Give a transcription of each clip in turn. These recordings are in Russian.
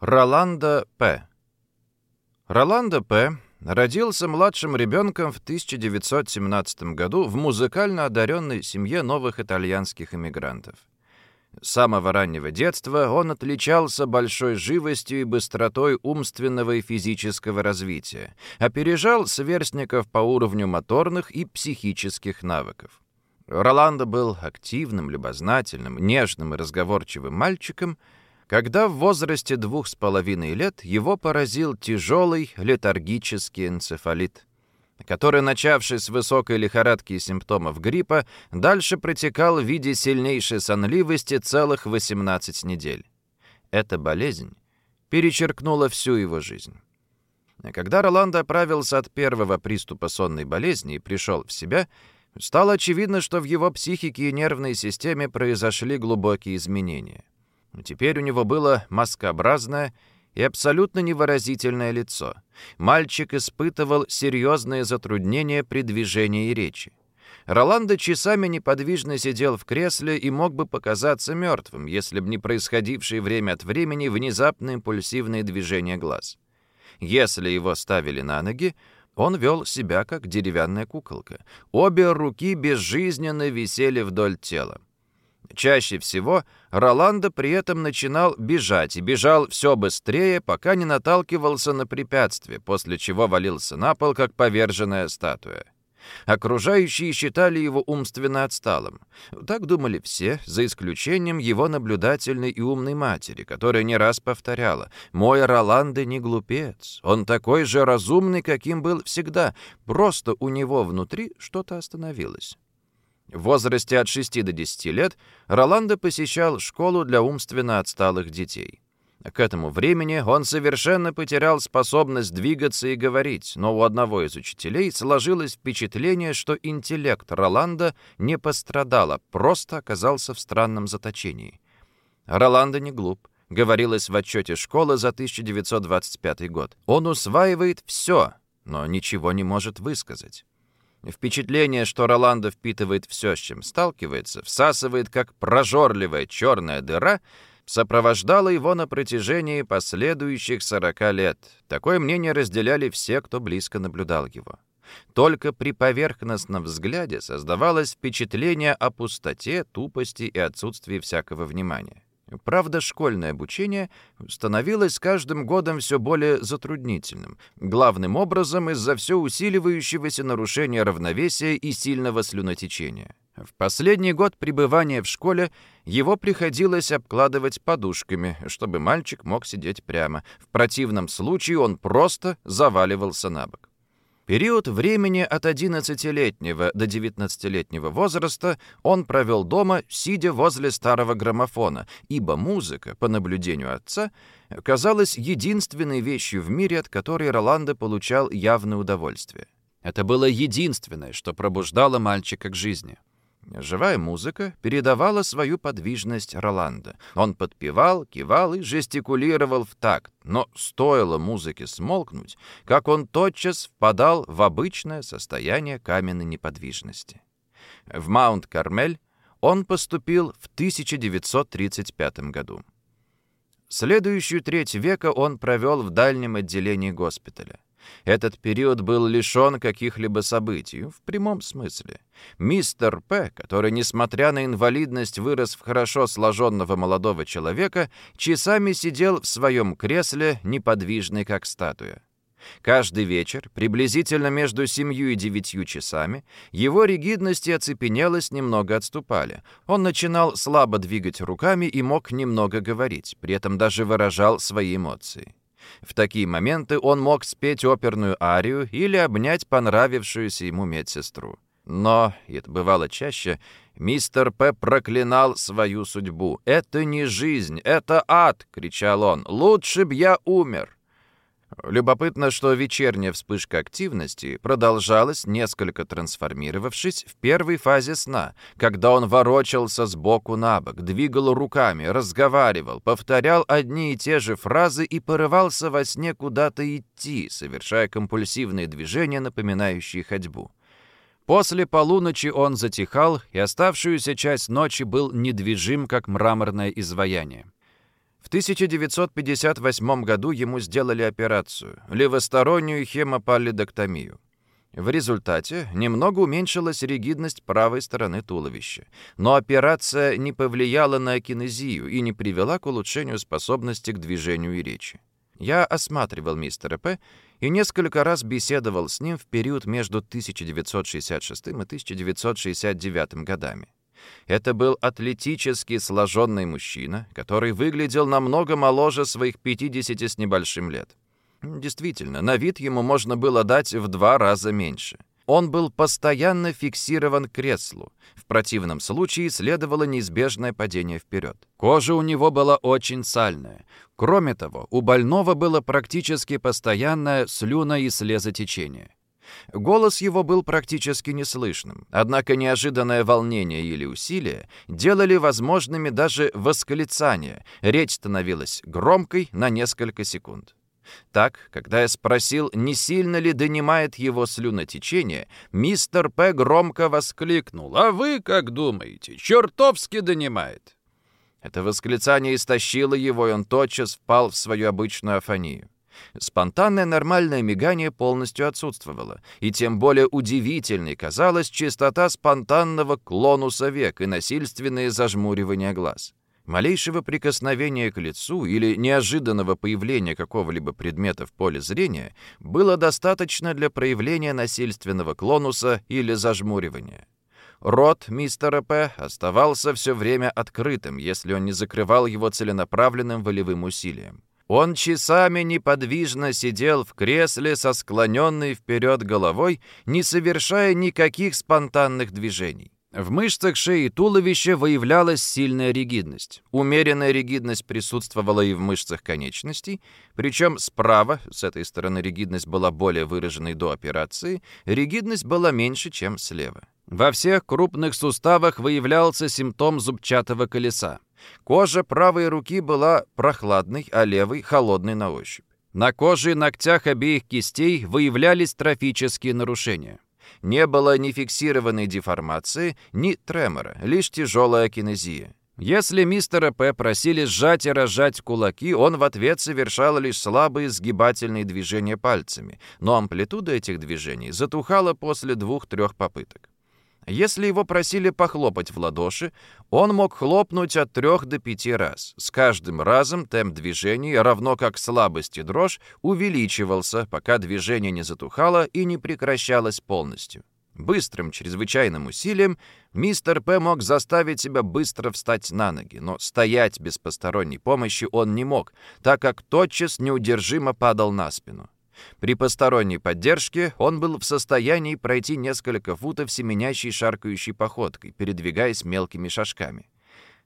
Роланда П. Роланда П. родился младшим ребенком в 1917 году в музыкально одаренной семье новых итальянских иммигрантов. С самого раннего детства он отличался большой живостью и быстротой умственного и физического развития, опережал сверстников по уровню моторных и психических навыков. Роландо был активным, любознательным, нежным и разговорчивым мальчиком — когда в возрасте двух с половиной лет его поразил тяжелый летаргический энцефалит, который, начавшись с высокой лихорадки и симптомов гриппа, дальше протекал в виде сильнейшей сонливости целых 18 недель. Эта болезнь перечеркнула всю его жизнь. Когда Роландо оправился от первого приступа сонной болезни и пришел в себя, стало очевидно, что в его психике и нервной системе произошли глубокие изменения. Теперь у него было маскообразное и абсолютно невыразительное лицо. Мальчик испытывал серьезные затруднения при движении и речи. Роландо часами неподвижно сидел в кресле и мог бы показаться мертвым, если бы не происходившие время от времени внезапные импульсивные движения глаз. Если его ставили на ноги, он вел себя как деревянная куколка. Обе руки безжизненно висели вдоль тела. Чаще всего Роландо при этом начинал бежать и бежал все быстрее, пока не наталкивался на препятствие, после чего валился на пол, как поверженная статуя. Окружающие считали его умственно отсталым. Так думали все, за исключением его наблюдательной и умной матери, которая не раз повторяла «Мой Роландо не глупец, он такой же разумный, каким был всегда, просто у него внутри что-то остановилось». В возрасте от 6 до 10 лет Роландо посещал школу для умственно отсталых детей. К этому времени он совершенно потерял способность двигаться и говорить, но у одного из учителей сложилось впечатление, что интеллект Роланда не пострадал, а просто оказался в странном заточении. Роланда не глуп, говорилось в отчете школы за 1925 год. Он усваивает все, но ничего не может высказать. Впечатление, что Роландо впитывает все, с чем сталкивается, всасывает, как прожорливая черная дыра, сопровождало его на протяжении последующих 40 лет. Такое мнение разделяли все, кто близко наблюдал его. Только при поверхностном взгляде создавалось впечатление о пустоте, тупости и отсутствии всякого внимания. Правда, школьное обучение становилось каждым годом все более затруднительным, главным образом из-за все усиливающегося нарушения равновесия и сильного слюнотечения. В последний год пребывания в школе его приходилось обкладывать подушками, чтобы мальчик мог сидеть прямо. В противном случае он просто заваливался на бок. Период времени от 11-летнего до 19-летнего возраста он провел дома, сидя возле старого граммофона, ибо музыка, по наблюдению отца, казалась единственной вещью в мире, от которой Роландо получал явное удовольствие. Это было единственное, что пробуждало мальчика к жизни. Живая музыка передавала свою подвижность Роланда. Он подпевал, кивал и жестикулировал в такт, но стоило музыке смолкнуть, как он тотчас впадал в обычное состояние каменной неподвижности. В Маунт-Кармель он поступил в 1935 году. Следующую треть века он провел в дальнем отделении госпиталя. Этот период был лишен каких-либо событий, в прямом смысле. Мистер П., который, несмотря на инвалидность, вырос в хорошо сложенного молодого человека, часами сидел в своем кресле, неподвижный как статуя. Каждый вечер, приблизительно между семью и девятью часами, его ригидность и оцепенелость немного отступали. Он начинал слабо двигать руками и мог немного говорить, при этом даже выражал свои эмоции. В такие моменты он мог спеть оперную арию или обнять понравившуюся ему медсестру. Но, и это бывало чаще, мистер П. проклинал свою судьбу. «Это не жизнь, это ад!» — кричал он. «Лучше б я умер!» Любопытно, что вечерняя вспышка активности продолжалась, несколько трансформировавшись в первой фазе сна, когда он ворочался с боку на бок, двигал руками, разговаривал, повторял одни и те же фразы и порывался во сне куда-то идти, совершая компульсивные движения, напоминающие ходьбу. После полуночи он затихал, и оставшуюся часть ночи был недвижим, как мраморное изваяние. В 1958 году ему сделали операцию – левостороннюю хемопаллидоктомию. В результате немного уменьшилась ригидность правой стороны туловища. Но операция не повлияла на кинезию и не привела к улучшению способности к движению и речи. Я осматривал мистера П. и несколько раз беседовал с ним в период между 1966 и 1969 годами. Это был атлетически сложенный мужчина, который выглядел намного моложе своих 50 с небольшим лет. Действительно, на вид ему можно было дать в два раза меньше. Он был постоянно фиксирован к креслу. В противном случае следовало неизбежное падение вперед. Кожа у него была очень сальная. Кроме того, у больного было практически постоянное слюно- и слезотечение. Голос его был практически неслышным, однако неожиданное волнение или усилие делали возможными даже восклицания. Речь становилась громкой на несколько секунд. Так, когда я спросил, не сильно ли донимает его слюнотечение, мистер П. громко воскликнул. «А вы как думаете? Чертовски донимает!» Это восклицание истощило его, и он тотчас впал в свою обычную афонию. Спонтанное нормальное мигание полностью отсутствовало, и тем более удивительной казалась чистота спонтанного клонуса век и насильственное зажмуривание глаз. Малейшего прикосновения к лицу или неожиданного появления какого-либо предмета в поле зрения было достаточно для проявления насильственного клонуса или зажмуривания. Рот мистера П. оставался все время открытым, если он не закрывал его целенаправленным волевым усилием. Он часами неподвижно сидел в кресле со склоненной вперед головой, не совершая никаких спонтанных движений. В мышцах шеи и туловища выявлялась сильная ригидность. Умеренная ригидность присутствовала и в мышцах конечностей, причем справа, с этой стороны ригидность была более выраженной до операции, ригидность была меньше, чем слева. Во всех крупных суставах выявлялся симптом зубчатого колеса. Кожа правой руки была прохладной, а левой — холодной на ощупь. На коже и ногтях обеих кистей выявлялись трофические нарушения. Не было ни фиксированной деформации, ни тремора, лишь тяжелая кинезия. Если мистера П. просили сжать и разжать кулаки, он в ответ совершал лишь слабые сгибательные движения пальцами, но амплитуда этих движений затухала после двух-трех попыток. Если его просили похлопать в ладоши, он мог хлопнуть от трех до пяти раз. С каждым разом темп движений, равно как слабость и дрожь, увеличивался, пока движение не затухало и не прекращалось полностью. Быстрым, чрезвычайным усилием мистер П. мог заставить себя быстро встать на ноги, но стоять без посторонней помощи он не мог, так как тотчас неудержимо падал на спину. При посторонней поддержке он был в состоянии пройти несколько футов семенящей шаркающей походкой, передвигаясь мелкими шажками.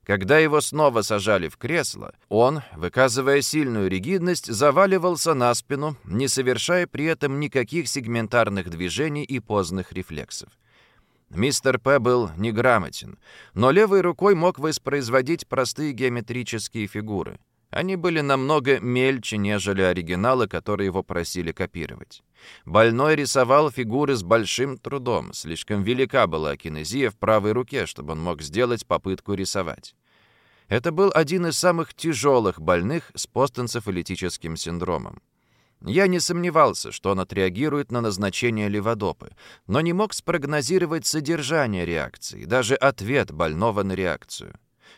Когда его снова сажали в кресло, он, выказывая сильную ригидность, заваливался на спину, не совершая при этом никаких сегментарных движений и поздных рефлексов. Мистер П. был неграмотен, но левой рукой мог воспроизводить простые геометрические фигуры — они были намного мельче, нежели оригиналы, которые его просили копировать. Больной рисовал фигуры с большим трудом, слишком велика была кинезия в правой руке, чтобы он мог сделать попытку рисовать. Это был один из самых тяжелых больных с постэнцефалитическим синдромом. Я не сомневался, что он отреагирует на назначение леводопы, но не мог спрогнозировать содержание реакции, даже ответ больного на реакцию.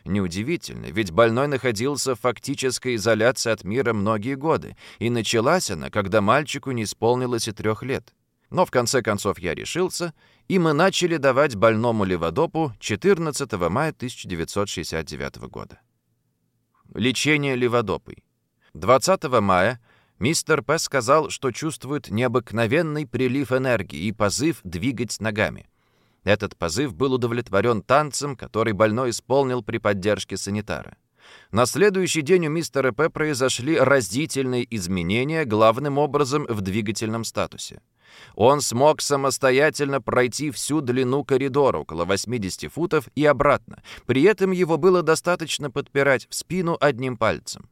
Неудивительно, ведь больной находился в фактической изоляции от мира многие годы, и началась она, когда мальчику не исполнилось и трех лет. Но в конце концов я решился, и мы начали давать больному леводопу 14 мая 1969 года. Лечение леводопой. 20 мая мистер П. сказал, что чувствует необыкновенный прилив энергии и позыв двигать ногами. Этот позыв был удовлетворен танцем, который больной исполнил при поддержке санитара. На следующий день у мистера П. произошли разительные изменения, главным образом в двигательном статусе. Он смог самостоятельно пройти всю длину коридора, около 80 футов, и обратно. При этом его было достаточно подпирать в спину одним пальцем.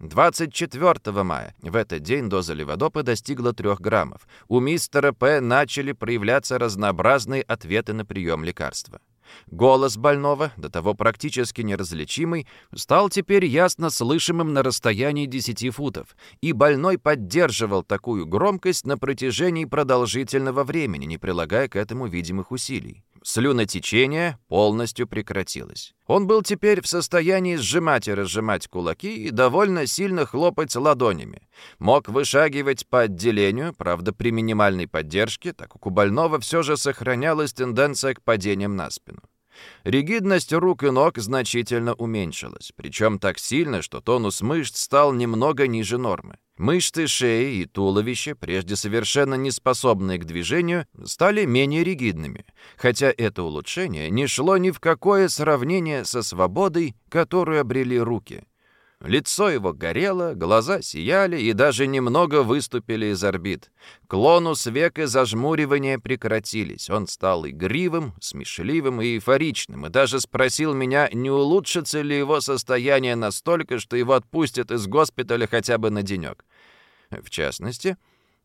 24 мая. В этот день доза леводопа достигла 3 граммов. У мистера П. начали проявляться разнообразные ответы на прием лекарства. Голос больного, до того практически неразличимый, стал теперь ясно слышимым на расстоянии 10 футов, и больной поддерживал такую громкость на протяжении продолжительного времени, не прилагая к этому видимых усилий. Слюнотечение полностью прекратилось. Он был теперь в состоянии сжимать и разжимать кулаки и довольно сильно хлопать ладонями. Мог вышагивать по отделению, правда, при минимальной поддержке, так как у больного все же сохранялась тенденция к падениям на спину. Ригидность рук и ног значительно уменьшилась, причем так сильно, что тонус мышц стал немного ниже нормы. Мышцы шеи и туловища, прежде совершенно не способные к движению, стали менее ригидными, хотя это улучшение не шло ни в какое сравнение со свободой, которую обрели руки. Лицо его горело, глаза сияли и даже немного выступили из орбит. Клонус век и зажмуривания прекратились. Он стал игривым, смешливым и эйфоричным, и даже спросил меня, не улучшится ли его состояние настолько, что его отпустят из госпиталя хотя бы на денек. В частности,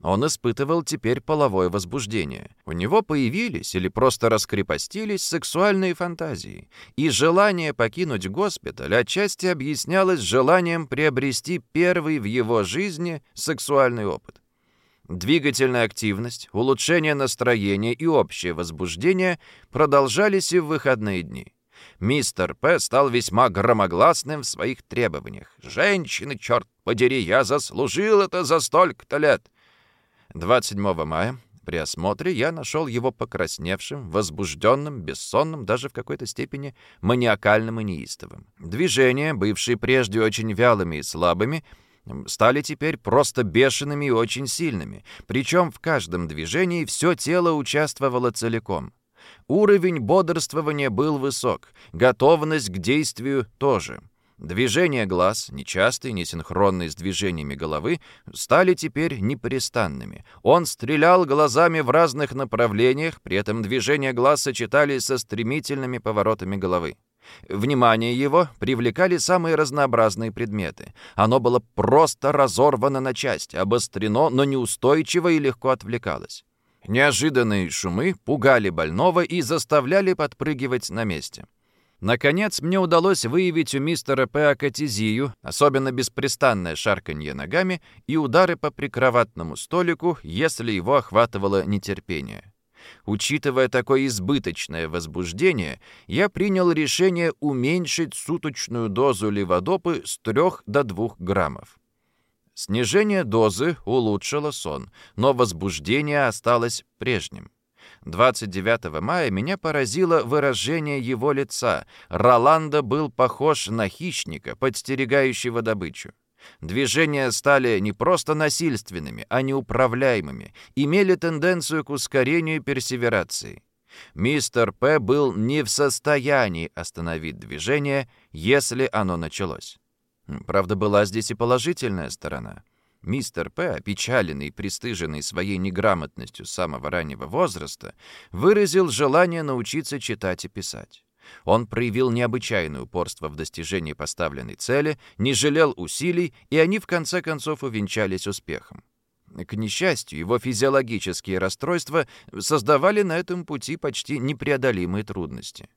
он испытывал теперь половое возбуждение. У него появились или просто раскрепостились сексуальные фантазии, и желание покинуть госпиталь отчасти объяснялось желанием приобрести первый в его жизни сексуальный опыт. Двигательная активность, улучшение настроения и общее возбуждение продолжались и в выходные дни. Мистер П. стал весьма громогласным в своих требованиях. «Женщины, черт подери, я заслужил это за столько-то лет!» 27 мая при осмотре я нашел его покрасневшим, возбужденным, бессонным, даже в какой-то степени маниакальным и неистовым. Движения, бывшие прежде очень вялыми и слабыми, стали теперь просто бешеными и очень сильными, причем в каждом движении все тело участвовало целиком. Уровень бодрствования был высок, готовность к действию тоже. Движения глаз, нечастые, несинхронные с движениями головы, стали теперь непрестанными. Он стрелял глазами в разных направлениях, при этом движения глаз сочетались со стремительными поворотами головы. Внимание его привлекали самые разнообразные предметы. Оно было просто разорвано на части, обострено, но неустойчиво и легко отвлекалось. Неожиданные шумы пугали больного и заставляли подпрыгивать на месте. Наконец, мне удалось выявить у мистера П. акатизию, особенно беспрестанное шарканье ногами и удары по прикроватному столику, если его охватывало нетерпение. Учитывая такое избыточное возбуждение, я принял решение уменьшить суточную дозу леводопы с 3 до 2 граммов. Снижение дозы улучшило сон, но возбуждение осталось прежним. 29 мая меня поразило выражение его лица. Роланда был похож на хищника, подстерегающего добычу. Движения стали не просто насильственными, а неуправляемыми, имели тенденцию к ускорению и персеверации. Мистер П. был не в состоянии остановить движение, если оно началось. Правда, была здесь и положительная сторона. Мистер П., опечаленный и пристыженный своей неграмотностью с самого раннего возраста, выразил желание научиться читать и писать. Он проявил необычайное упорство в достижении поставленной цели, не жалел усилий, и они в конце концов увенчались успехом. К несчастью, его физиологические расстройства создавали на этом пути почти непреодолимые трудности.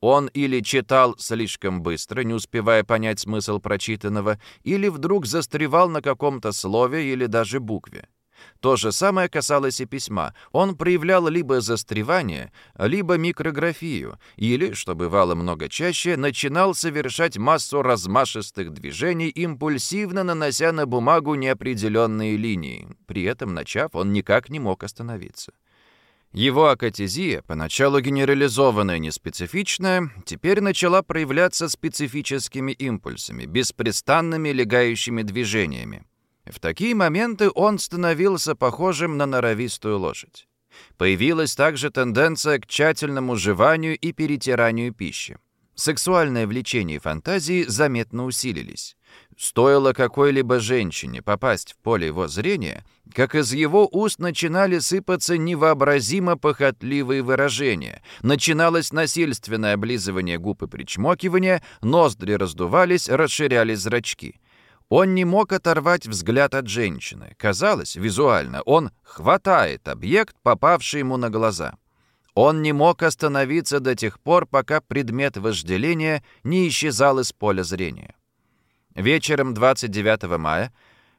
Он или читал слишком быстро, не успевая понять смысл прочитанного, или вдруг застревал на каком-то слове или даже букве. То же самое касалось и письма. Он проявлял либо застревание, либо микрографию, или, что бывало много чаще, начинал совершать массу размашистых движений, импульсивно нанося на бумагу неопределенные линии. При этом, начав, он никак не мог остановиться. Его акатезия, поначалу генерализованная неспецифичная, теперь начала проявляться специфическими импульсами, беспрестанными легающими движениями. В такие моменты он становился похожим на норовистую лошадь. Появилась также тенденция к тщательному жеванию и перетиранию пищи. Сексуальное влечение и фантазии заметно усилились. Стоило какой-либо женщине попасть в поле его зрения, как из его уст начинали сыпаться невообразимо похотливые выражения, начиналось насильственное облизывание губ и причмокивание, ноздри раздувались, расширялись зрачки. Он не мог оторвать взгляд от женщины. Казалось, визуально, он хватает объект, попавший ему на глаза. Он не мог остановиться до тех пор, пока предмет вожделения не исчезал из поля зрения. Вечером 29 мая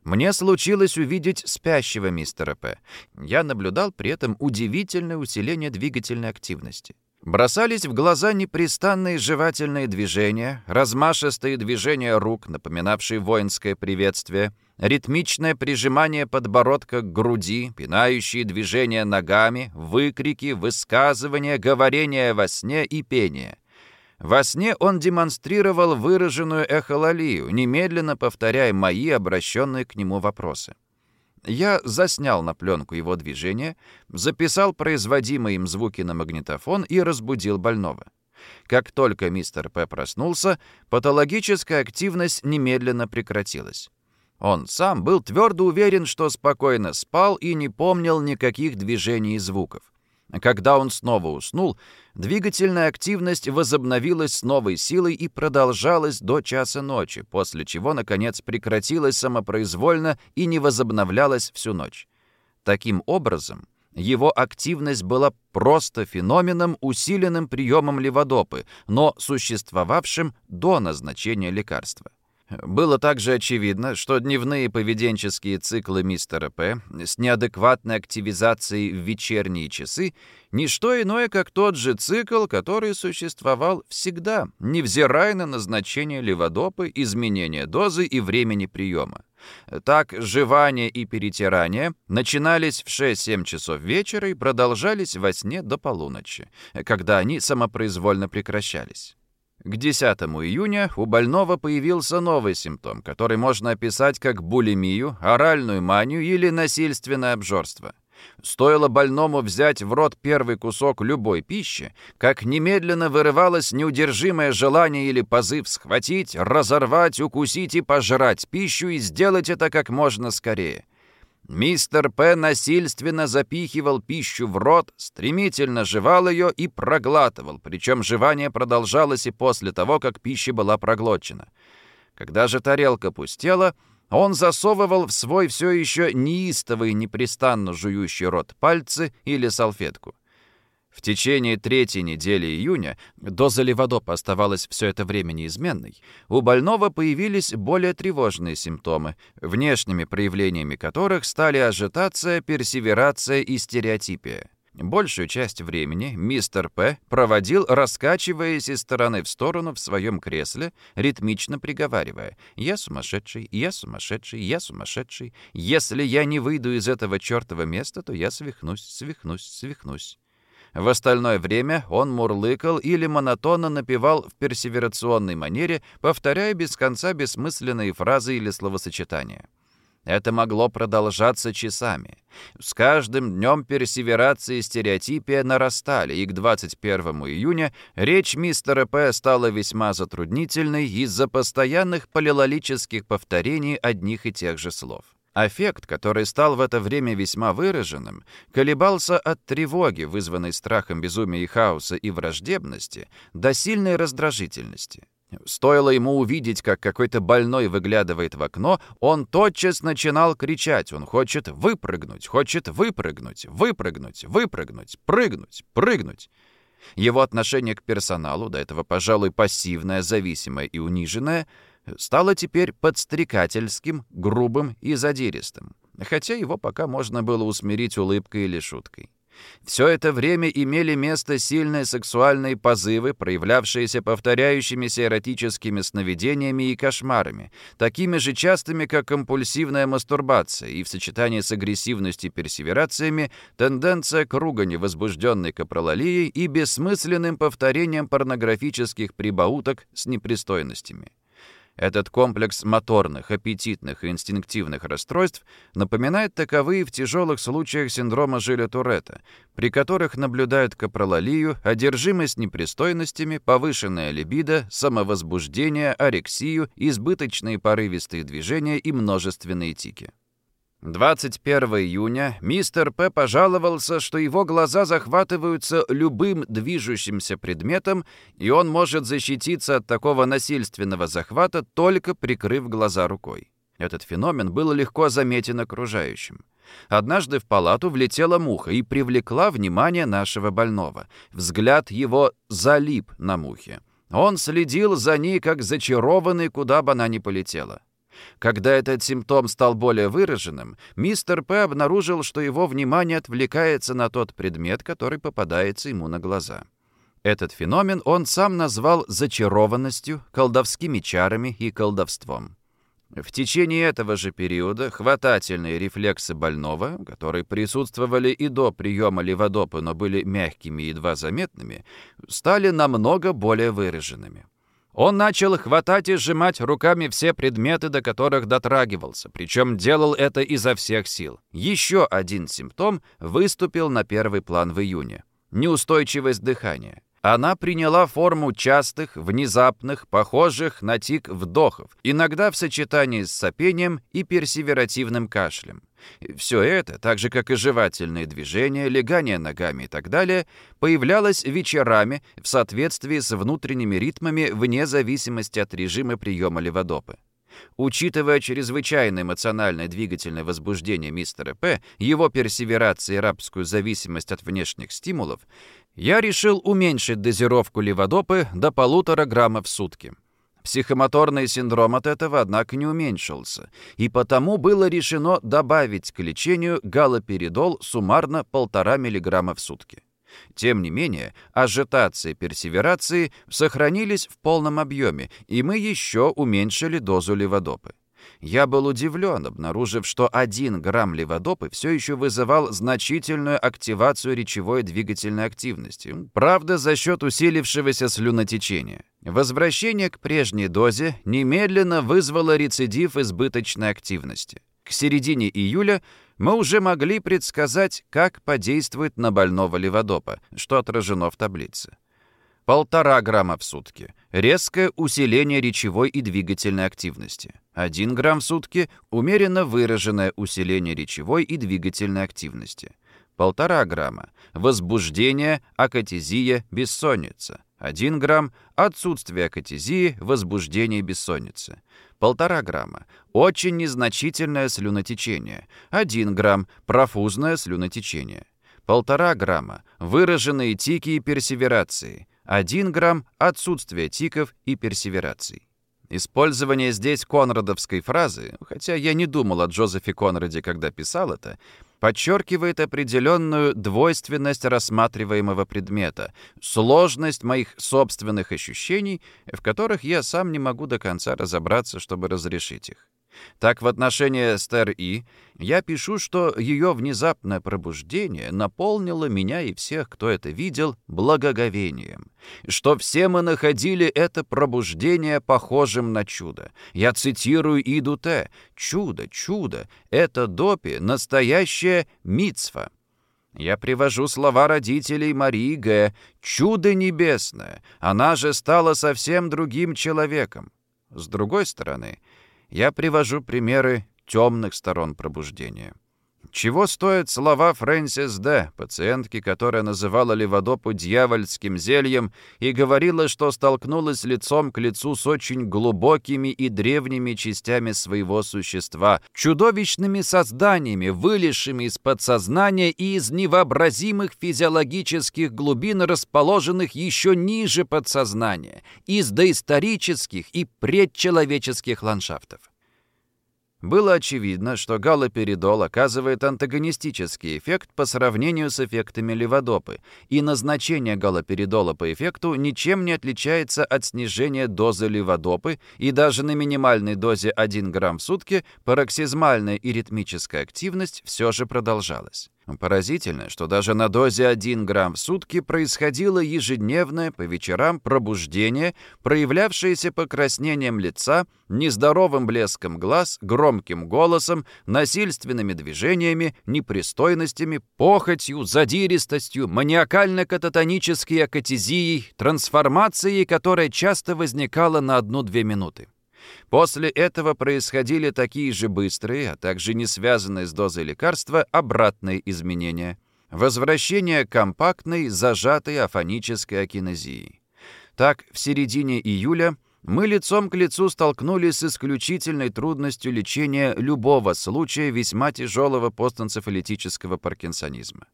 мне случилось увидеть спящего мистера П. Я наблюдал при этом удивительное усиление двигательной активности. Бросались в глаза непрестанные жевательные движения, размашистые движения рук, напоминавшие воинское приветствие, ритмичное прижимание подбородка к груди, пинающие движения ногами, выкрики, высказывания, говорение во сне и пение. Во сне он демонстрировал выраженную эхололию, немедленно повторяя мои обращенные к нему вопросы. Я заснял на пленку его движения, записал производимые им звуки на магнитофон и разбудил больного. Как только мистер П. проснулся, патологическая активность немедленно прекратилась. Он сам был твердо уверен, что спокойно спал и не помнил никаких движений и звуков. Когда он снова уснул, двигательная активность возобновилась с новой силой и продолжалась до часа ночи, после чего, наконец, прекратилась самопроизвольно и не возобновлялась всю ночь. Таким образом, его активность была просто феноменом, усиленным приемом леводопы, но существовавшим до назначения лекарства. Было также очевидно, что дневные поведенческие циклы мистера П. с неадекватной активизацией в вечерние часы — ничто иное, как тот же цикл, который существовал всегда, невзирая на назначение леводопы, изменение дозы и времени приема. Так, жевание и перетирание начинались в 6-7 часов вечера и продолжались во сне до полуночи, когда они самопроизвольно прекращались. К 10 июня у больного появился новый симптом, который можно описать как булимию, оральную манию или насильственное обжорство. Стоило больному взять в рот первый кусок любой пищи, как немедленно вырывалось неудержимое желание или позыв схватить, разорвать, укусить и пожрать пищу и сделать это как можно скорее. Мистер П. насильственно запихивал пищу в рот, стремительно жевал ее и проглатывал, причем жевание продолжалось и после того, как пища была проглочена. Когда же тарелка пустела, он засовывал в свой все еще неистовый, непрестанно жующий рот пальцы или салфетку. В течение третьей недели июня, доза леводопа оставалась все это время неизменной, у больного появились более тревожные симптомы, внешними проявлениями которых стали ажитация, персеверация и стереотипия. Большую часть времени мистер П. проводил, раскачиваясь из стороны в сторону в своем кресле, ритмично приговаривая «Я сумасшедший, я сумасшедший, я сумасшедший. Если я не выйду из этого чертова места, то я свихнусь, свихнусь, свихнусь». В остальное время он мурлыкал или монотонно напевал в персеверационной манере, повторяя без конца бессмысленные фразы или словосочетания. Это могло продолжаться часами. С каждым днем персеверации и стереотипия нарастали, и к 21 июня речь мистера П. стала весьма затруднительной из-за постоянных полилолических повторений одних и тех же слов. Аффект, который стал в это время весьма выраженным, колебался от тревоги, вызванной страхом безумия и хаоса и враждебности, до сильной раздражительности. Стоило ему увидеть, как какой-то больной выглядывает в окно, он тотчас начинал кричать. Он хочет выпрыгнуть, хочет выпрыгнуть, выпрыгнуть, выпрыгнуть, прыгнуть, прыгнуть. Его отношение к персоналу, до этого, пожалуй, пассивное, зависимое и униженное, стало теперь подстрекательским, грубым и задиристым, хотя его пока можно было усмирить улыбкой или шуткой. Все это время имели место сильные сексуальные позывы, проявлявшиеся повторяющимися эротическими сновидениями и кошмарами, такими же частыми, как компульсивная мастурбация, и в сочетании с агрессивностью и персеверациями тенденция к ругани, возбужденной капролалией и бессмысленным повторением порнографических прибауток с непристойностями. Этот комплекс моторных, аппетитных и инстинктивных расстройств напоминает таковые в тяжелых случаях синдрома Жиля-Туретта, при которых наблюдают капролалию, одержимость непристойностями, повышенная либидо, самовозбуждение, орексию, избыточные порывистые движения и множественные тики. 21 июня мистер П. пожаловался, что его глаза захватываются любым движущимся предметом, и он может защититься от такого насильственного захвата, только прикрыв глаза рукой. Этот феномен был легко заметен окружающим. Однажды в палату влетела муха и привлекла внимание нашего больного. Взгляд его залип на мухе. Он следил за ней, как зачарованный, куда бы она ни полетела. Когда этот симптом стал более выраженным, мистер П. обнаружил, что его внимание отвлекается на тот предмет, который попадается ему на глаза. Этот феномен он сам назвал зачарованностью, колдовскими чарами и колдовством. В течение этого же периода хватательные рефлексы больного, которые присутствовали и до приема леводопы, но были мягкими и едва заметными, стали намного более выраженными. Он начал хватать и сжимать руками все предметы, до которых дотрагивался, причем делал это изо всех сил. Еще один симптом выступил на первый план в июне. Неустойчивость дыхания. Она приняла форму частых, внезапных, похожих на тик вдохов, иногда в сочетании с сопением и персеверативным кашлем. Все это, так же как и жевательные движения, легание ногами и так далее, появлялось вечерами в соответствии с внутренними ритмами вне зависимости от режима приема леводопы. Учитывая чрезвычайное эмоциональное двигательное возбуждение мистера П., его персеверации и рабскую зависимость от внешних стимулов, я решил уменьшить дозировку леводопы до полутора граммов в сутки. Психомоторный синдром от этого, однако, не уменьшился, и потому было решено добавить к лечению галоперидол суммарно 1,5 мг в сутки. Тем не менее, ажитации персеверации сохранились в полном объеме, и мы еще уменьшили дозу леводопы. Я был удивлен, обнаружив, что 1 грамм леводопы все еще вызывал значительную активацию речевой двигательной активности, правда, за счет усилившегося слюнотечения. Возвращение к прежней дозе немедленно вызвало рецидив избыточной активности. К середине июля мы уже могли предсказать, как подействует на больного леводопа, что отражено в таблице. Полтора грамма в сутки. Резкое усиление речевой и двигательной активности. 1 грамм в сутки – умеренно выраженное усиление речевой и двигательной активности. Полтора грамма – возбуждение, акатизия, бессонница. 1 грамм – отсутствие акатизии, возбуждение, бессонницы. Полтора грамма – очень незначительное слюнотечение. 1 грамм – профузное слюнотечение. Полтора грамма – выраженные тики и персеверации. 1 грамм – отсутствие тиков и персевераций. Использование здесь конрадовской фразы, хотя я не думал о Джозефе Конраде, когда писал это, подчеркивает определенную двойственность рассматриваемого предмета, сложность моих собственных ощущений, в которых я сам не могу до конца разобраться, чтобы разрешить их. Так, в отношении Эстер И я пишу, что ее внезапное пробуждение наполнило меня и всех, кто это видел, благоговением. Что все мы находили это пробуждение похожим на чудо. Я цитирую Иду Т. «Чудо, чудо, это допи, настоящая мицва». Я привожу слова родителей Марии Г. «Чудо небесное! Она же стала совсем другим человеком». С другой стороны, я привожу примеры темных сторон пробуждения. Чего стоят слова Фрэнсис Д., пациентки, которая называла леводопу дьявольским зельем и говорила, что столкнулась лицом к лицу с очень глубокими и древними частями своего существа, чудовищными созданиями, вылезшими из подсознания и из невообразимых физиологических глубин, расположенных еще ниже подсознания, из доисторических и предчеловеческих ландшафтов. Было очевидно, что галоперидол оказывает антагонистический эффект по сравнению с эффектами леводопы, и назначение галоперидола по эффекту ничем не отличается от снижения дозы леводопы, и даже на минимальной дозе 1 грамм в сутки пароксизмальная и ритмическая активность все же продолжалась. Поразительно, что даже на дозе 1 грамм в сутки происходило ежедневное по вечерам пробуждение, проявлявшееся покраснением лица, нездоровым блеском глаз, громким голосом, насильственными движениями, непристойностями, похотью, задиристостью, маниакально-кататонической акатизией, трансформацией, которая часто возникала на одну-две минуты. После этого происходили такие же быстрые, а также не связанные с дозой лекарства, обратные изменения. Возвращение компактной, зажатой афонической акинезии. Так, в середине июля мы лицом к лицу столкнулись с исключительной трудностью лечения любого случая весьма тяжелого постэнцефалитического паркинсонизма.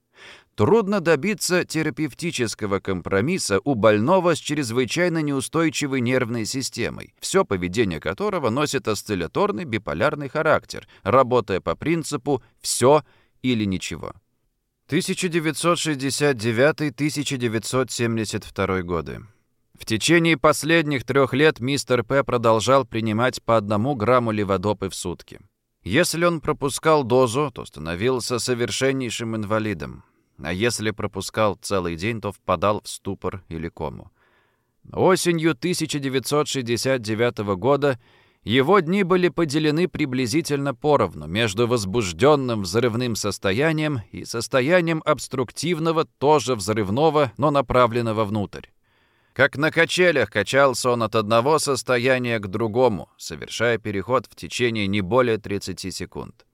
Трудно добиться терапевтического компромисса у больного с чрезвычайно неустойчивой нервной системой, все поведение которого носит осцилляторный биполярный характер, работая по принципу «все или ничего». 1969-1972 годы. В течение последних трех лет мистер П. продолжал принимать по одному грамму леводопы в сутки. Если он пропускал дозу, то становился совершеннейшим инвалидом. А если пропускал целый день, то впадал в ступор или кому. Осенью 1969 года его дни были поделены приблизительно поровну между возбужденным взрывным состоянием и состоянием обструктивного, тоже взрывного, но направленного внутрь. Как на качелях качался он от одного состояния к другому, совершая переход в течение не более 30 секунд.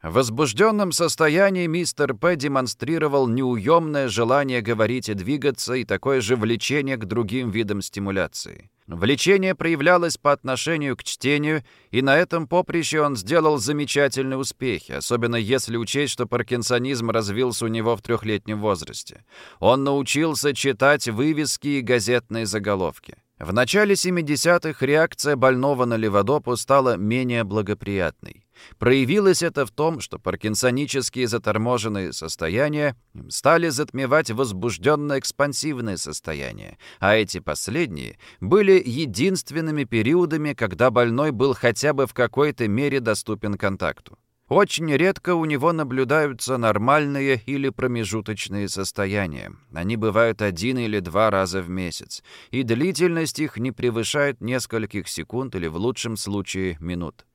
В возбужденном состоянии мистер П. демонстрировал неуемное желание говорить и двигаться и такое же влечение к другим видам стимуляции. Влечение проявлялось по отношению к чтению, и на этом поприще он сделал замечательные успехи, особенно если учесть, что паркинсонизм развился у него в трехлетнем возрасте. Он научился читать вывески и газетные заголовки. В начале 70-х реакция больного на леводопу стала менее благоприятной. Проявилось это в том, что паркинсонические заторможенные состояния стали затмевать возбужденное экспансивное состояние, а эти последние были единственными периодами, когда больной был хотя бы в какой-то мере доступен контакту. Очень редко у него наблюдаются нормальные или промежуточные состояния. Они бывают один или два раза в месяц, и длительность их не превышает нескольких секунд или в лучшем случае минут.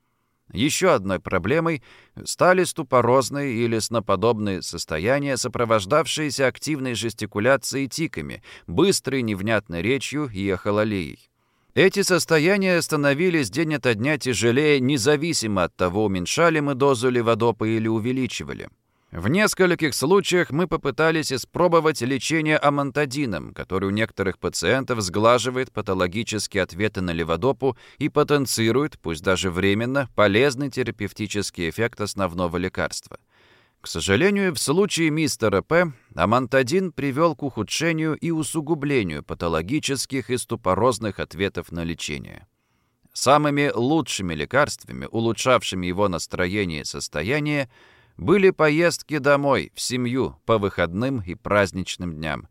Еще одной проблемой стали ступорозные или сноподобные состояния, сопровождавшиеся активной жестикуляцией тиками, быстрой невнятной речью и эхололией. Эти состояния становились день ото дня тяжелее, независимо от того, уменьшали мы дозу леводопа или увеличивали. В нескольких случаях мы попытались испробовать лечение амантадином, который у некоторых пациентов сглаживает патологические ответы на леводопу и потенцирует, пусть даже временно, полезный терапевтический эффект основного лекарства. К сожалению, в случае мистера П. амантадин привел к ухудшению и усугублению патологических и ступорозных ответов на лечение. Самыми лучшими лекарствами, улучшавшими его настроение и состояние – были поездки домой, в семью, по выходным и праздничным дням.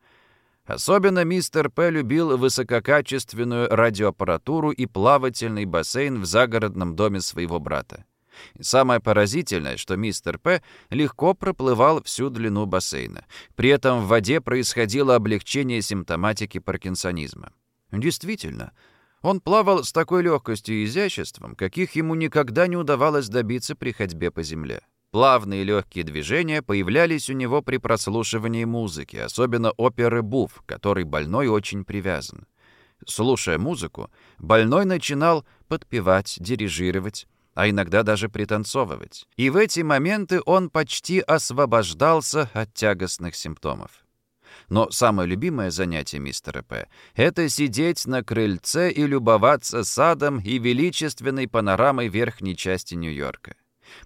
Особенно мистер П. любил высококачественную радиоаппаратуру и плавательный бассейн в загородном доме своего брата. И самое поразительное, что мистер П. легко проплывал всю длину бассейна. При этом в воде происходило облегчение симптоматики паркинсонизма. Действительно, он плавал с такой легкостью и изяществом, каких ему никогда не удавалось добиться при ходьбе по земле. Плавные легкие движения появлялись у него при прослушивании музыки, особенно оперы Буф, к которой больной очень привязан. Слушая музыку, больной начинал подпевать, дирижировать, а иногда даже пританцовывать. И в эти моменты он почти освобождался от тягостных симптомов. Но самое любимое занятие мистера П. — это сидеть на крыльце и любоваться садом и величественной панорамой верхней части Нью-Йорка.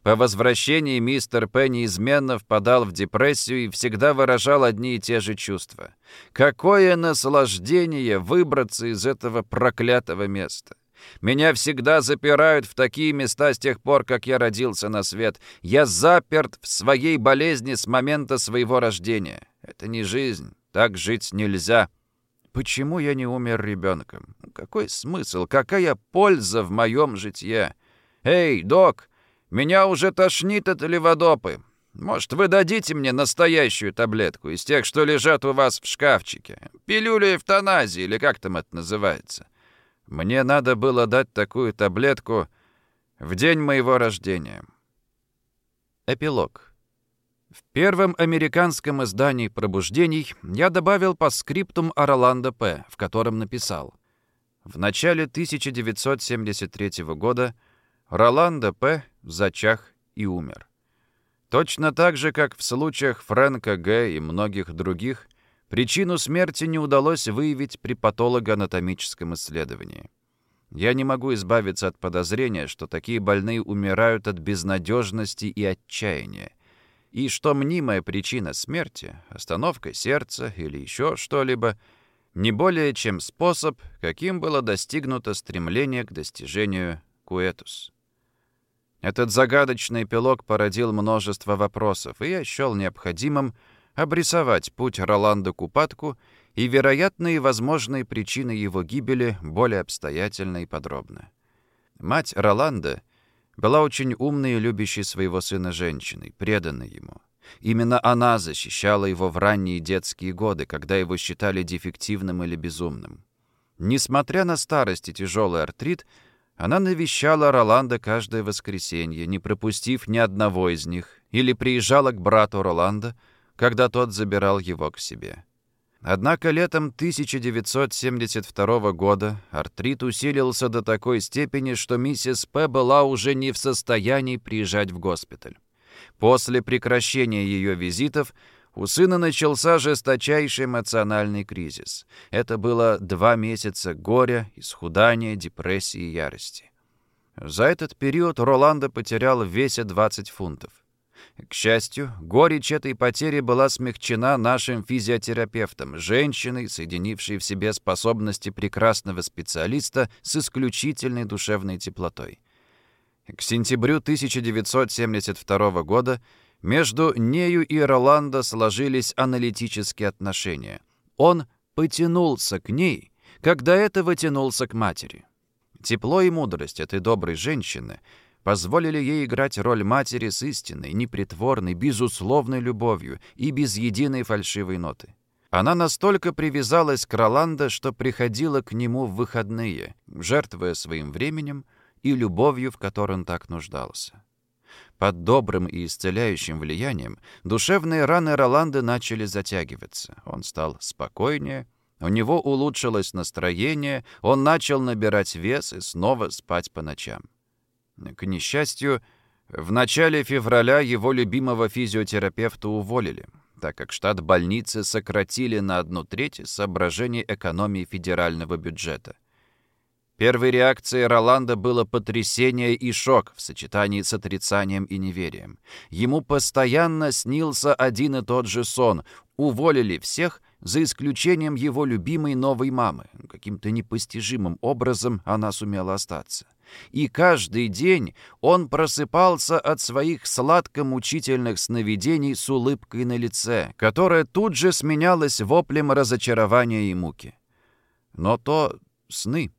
По возвращении мистер П. неизменно впадал в депрессию и всегда выражал одни и те же чувства. Какое наслаждение выбраться из этого проклятого места! Меня всегда запирают в такие места с тех пор, как я родился на свет. Я заперт в своей болезни с момента своего рождения. Это не жизнь. Так жить нельзя. Почему я не умер ребенком? Какой смысл? Какая польза в моем житье? Эй, док, меня уже тошнит от леводопы. Может, вы дадите мне настоящую таблетку из тех, что лежат у вас в шкафчике? Пилюля эвтаназии, или как там это называется? Мне надо было дать такую таблетку в день моего рождения. Эпилог. В первом американском издании «Пробуждений» я добавил по скриптум о Роландо П., в котором написал «В начале 1973 года Роландо П зачах и умер. Точно так же, как в случаях Фрэнка Г. и многих других, причину смерти не удалось выявить при патологоанатомическом исследовании. Я не могу избавиться от подозрения, что такие больные умирают от безнадежности и отчаяния, и что мнимая причина смерти, остановка сердца или еще что-либо, не более чем способ, каким было достигнуто стремление к достижению куэтус. Этот загадочный эпилог породил множество вопросов, и я счел необходимым обрисовать путь Роланда к упадку и вероятные возможные причины его гибели более обстоятельно и подробно. Мать Роланда была очень умной и любящей своего сына женщиной, преданной ему. Именно она защищала его в ранние детские годы, когда его считали дефективным или безумным. Несмотря на старость и тяжелый артрит, она навещала Роланда каждое воскресенье, не пропустив ни одного из них, или приезжала к брату Роланда, когда тот забирал его к себе. Однако летом 1972 года артрит усилился до такой степени, что миссис П. была уже не в состоянии приезжать в госпиталь. После прекращения ее визитов у сына начался жесточайший эмоциональный кризис. Это было два месяца горя, исхудания, депрессии и ярости. За этот период Роланда потерял в весе 20 фунтов. К счастью, горечь этой потери была смягчена нашим физиотерапевтом, женщиной, соединившей в себе способности прекрасного специалиста с исключительной душевной теплотой. К сентябрю 1972 года между нею и Роландо сложились аналитические отношения. Он потянулся к ней, когда этого тянулся к матери. Тепло и мудрость этой доброй женщины позволили ей играть роль матери с истинной, непритворной, безусловной любовью и без единой фальшивой ноты. Она настолько привязалась к Роландо, что приходила к нему в выходные, жертвуя своим временем и любовью, в которой он так нуждался. Под добрым и исцеляющим влиянием душевные раны Роланды начали затягиваться. Он стал спокойнее, у него улучшилось настроение, он начал набирать вес и снова спать по ночам. К несчастью, в начале февраля его любимого физиотерапевта уволили, так как штат больницы сократили на одну треть соображений экономии федерального бюджета – Первой реакцией Роланда было потрясение и шок в сочетании с отрицанием и неверием. Ему постоянно снился один и тот же сон. Уволили всех, за исключением его любимой новой мамы. Каким-то непостижимым образом она сумела остаться. И каждый день он просыпался от своих сладко-мучительных сновидений с улыбкой на лице, которая тут же сменялась воплем разочарования и муки. Но то сны.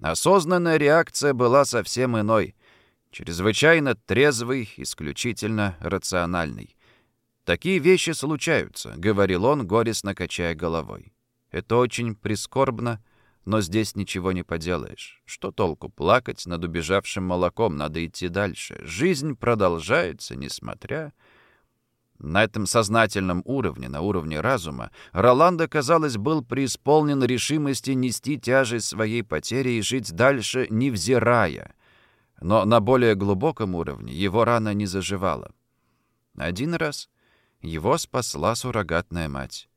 Осознанная реакция была совсем иной, чрезвычайно трезвый, исключительно рациональный. «Такие вещи случаются», — говорил он, горестно качая головой. «Это очень прискорбно, но здесь ничего не поделаешь. Что толку плакать над убежавшим молоком? Надо идти дальше. Жизнь продолжается, несмотря...» На этом сознательном уровне, на уровне разума, Роландо, казалось, был преисполнен решимости нести тяжесть своей потери и жить дальше, невзирая. Но на более глубоком уровне его рана не заживала. Один раз его спасла суррогатная мать.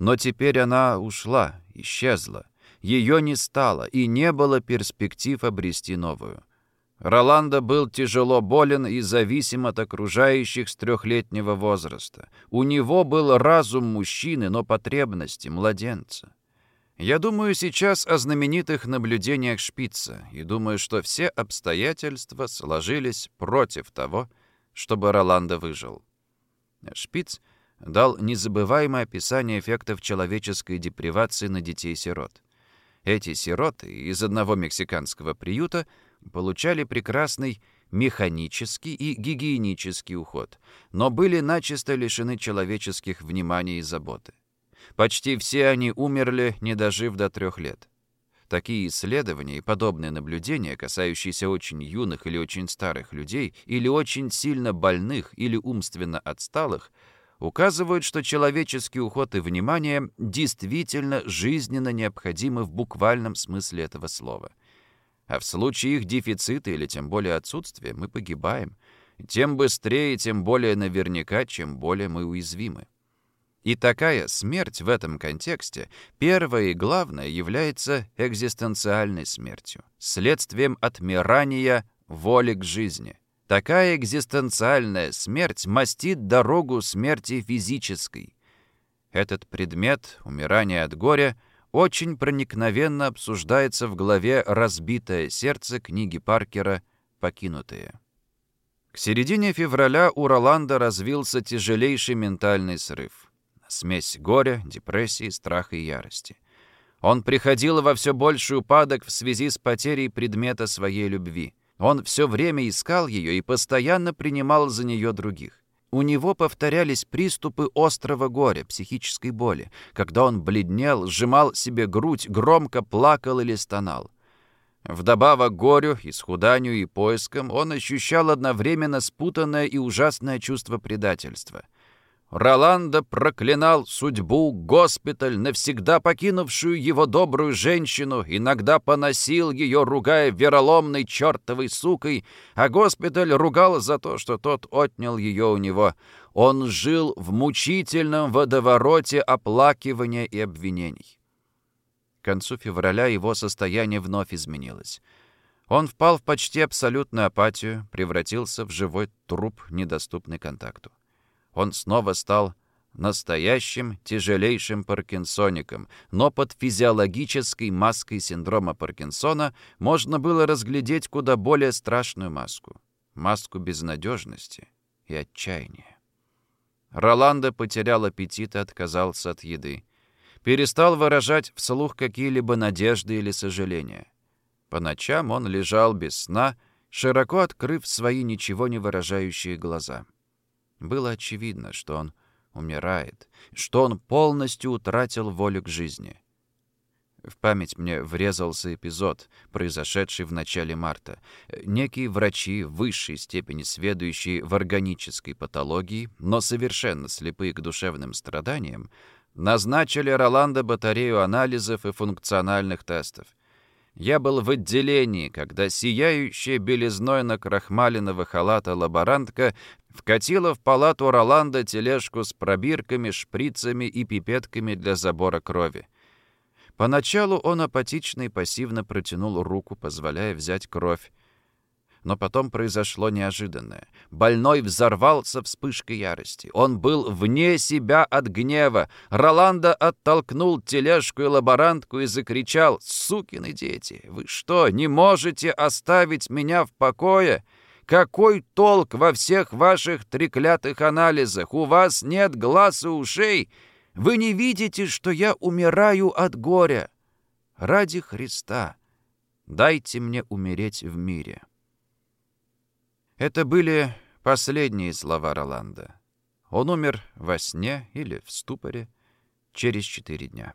Но теперь она ушла, исчезла. Ее не стало, и не было перспектив обрести новую. Роландо был тяжело болен и зависим от окружающих с трехлетнего возраста. У него был разум мужчины, но потребности младенца. Я думаю сейчас о знаменитых наблюдениях Шпица и думаю, что все обстоятельства сложились против того, чтобы Роландо выжил. Шпиц дал незабываемое описание эффектов человеческой депривации на детей-сирот. Эти сироты из одного мексиканского приюта получали прекрасный механический и гигиенический уход, но были начисто лишены человеческих внимания и заботы. Почти все они умерли, не дожив до трех лет. Такие исследования и подобные наблюдения, касающиеся очень юных или очень старых людей, или очень сильно больных или умственно отсталых, указывают, что человеческий уход и внимание действительно жизненно необходимы в буквальном смысле этого слова – а в случае их дефицита или тем более отсутствия мы погибаем. Тем быстрее, тем более наверняка, чем более мы уязвимы. И такая смерть в этом контексте, первое и главное, является экзистенциальной смертью, следствием отмирания воли к жизни. Такая экзистенциальная смерть мастит дорогу смерти физической. Этот предмет, умирание от горя, очень проникновенно обсуждается в главе «Разбитое сердце» книги Паркера «Покинутые». К середине февраля у Роланда развился тяжелейший ментальный срыв. Смесь горя, депрессии, страха и ярости. Он приходил во все больший упадок в связи с потерей предмета своей любви. Он все время искал ее и постоянно принимал за нее других. У него повторялись приступы острого горя, психической боли, когда он бледнел, сжимал себе грудь, громко плакал или стонал. Вдобавок к горю, исхуданию и поискам он ощущал одновременно спутанное и ужасное чувство предательства — Роландо проклинал судьбу, госпиталь, навсегда покинувшую его добрую женщину, иногда поносил ее, ругая вероломной чертовой сукой, а госпиталь ругал за то, что тот отнял ее у него. Он жил в мучительном водовороте оплакивания и обвинений. К концу февраля его состояние вновь изменилось. Он впал в почти абсолютную апатию, превратился в живой труп, недоступный контакту он снова стал настоящим тяжелейшим паркинсоником, но под физиологической маской синдрома Паркинсона можно было разглядеть куда более страшную маску — маску безнадежности и отчаяния. Роландо потерял аппетит и отказался от еды. Перестал выражать вслух какие-либо надежды или сожаления. По ночам он лежал без сна, широко открыв свои ничего не выражающие глаза. Было очевидно, что он умирает, что он полностью утратил волю к жизни. В память мне врезался эпизод, произошедший в начале марта. Некие врачи, высшей степени сведущие в органической патологии, но совершенно слепые к душевным страданиям, назначили Роланда батарею анализов и функциональных тестов. Я был в отделении, когда сияющая белизной на крахмаленного халата лаборантка вкатила в палату Роланда тележку с пробирками, шприцами и пипетками для забора крови. Поначалу он апатично и пассивно протянул руку, позволяя взять кровь. Но потом произошло неожиданное. Больной взорвался вспышкой ярости. Он был вне себя от гнева. Роланда оттолкнул тележку и лаборантку и закричал «Сукины дети! Вы что, не можете оставить меня в покое?» Какой толк во всех ваших треклятых анализах? У вас нет глаз и ушей. Вы не видите, что я умираю от горя. Ради Христа, дайте мне умереть в мире». Это были последние слова Роланда. Он умер во сне или в ступоре через четыре дня.